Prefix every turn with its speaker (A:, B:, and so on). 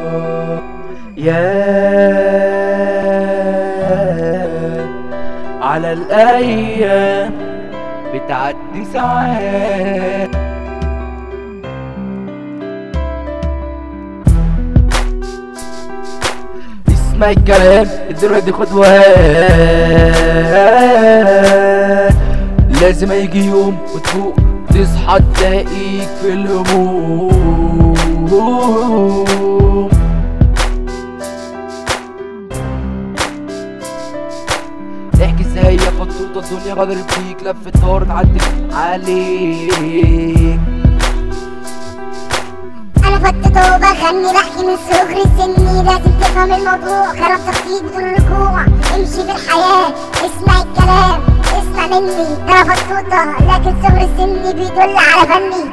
A: آه يا على الأيام بتعدي ساعات. اسمع الكلام الدنيا دي خطوات لازم يجي يوم وتفوق. تصحى تلاقيك في الهموم. احكي إزاي يا خطوطة الدنيا غدرت بيك لفت دار عدت عليك.
B: أنا فتت وبغني بحكي من صغري سني لازم تفهم الموضوع خرب تخطيط بدون ركوع امشي في الحياة اسمع الكلام. اسمع مني أنا فتوتة لكن صغري سني بيدل على فني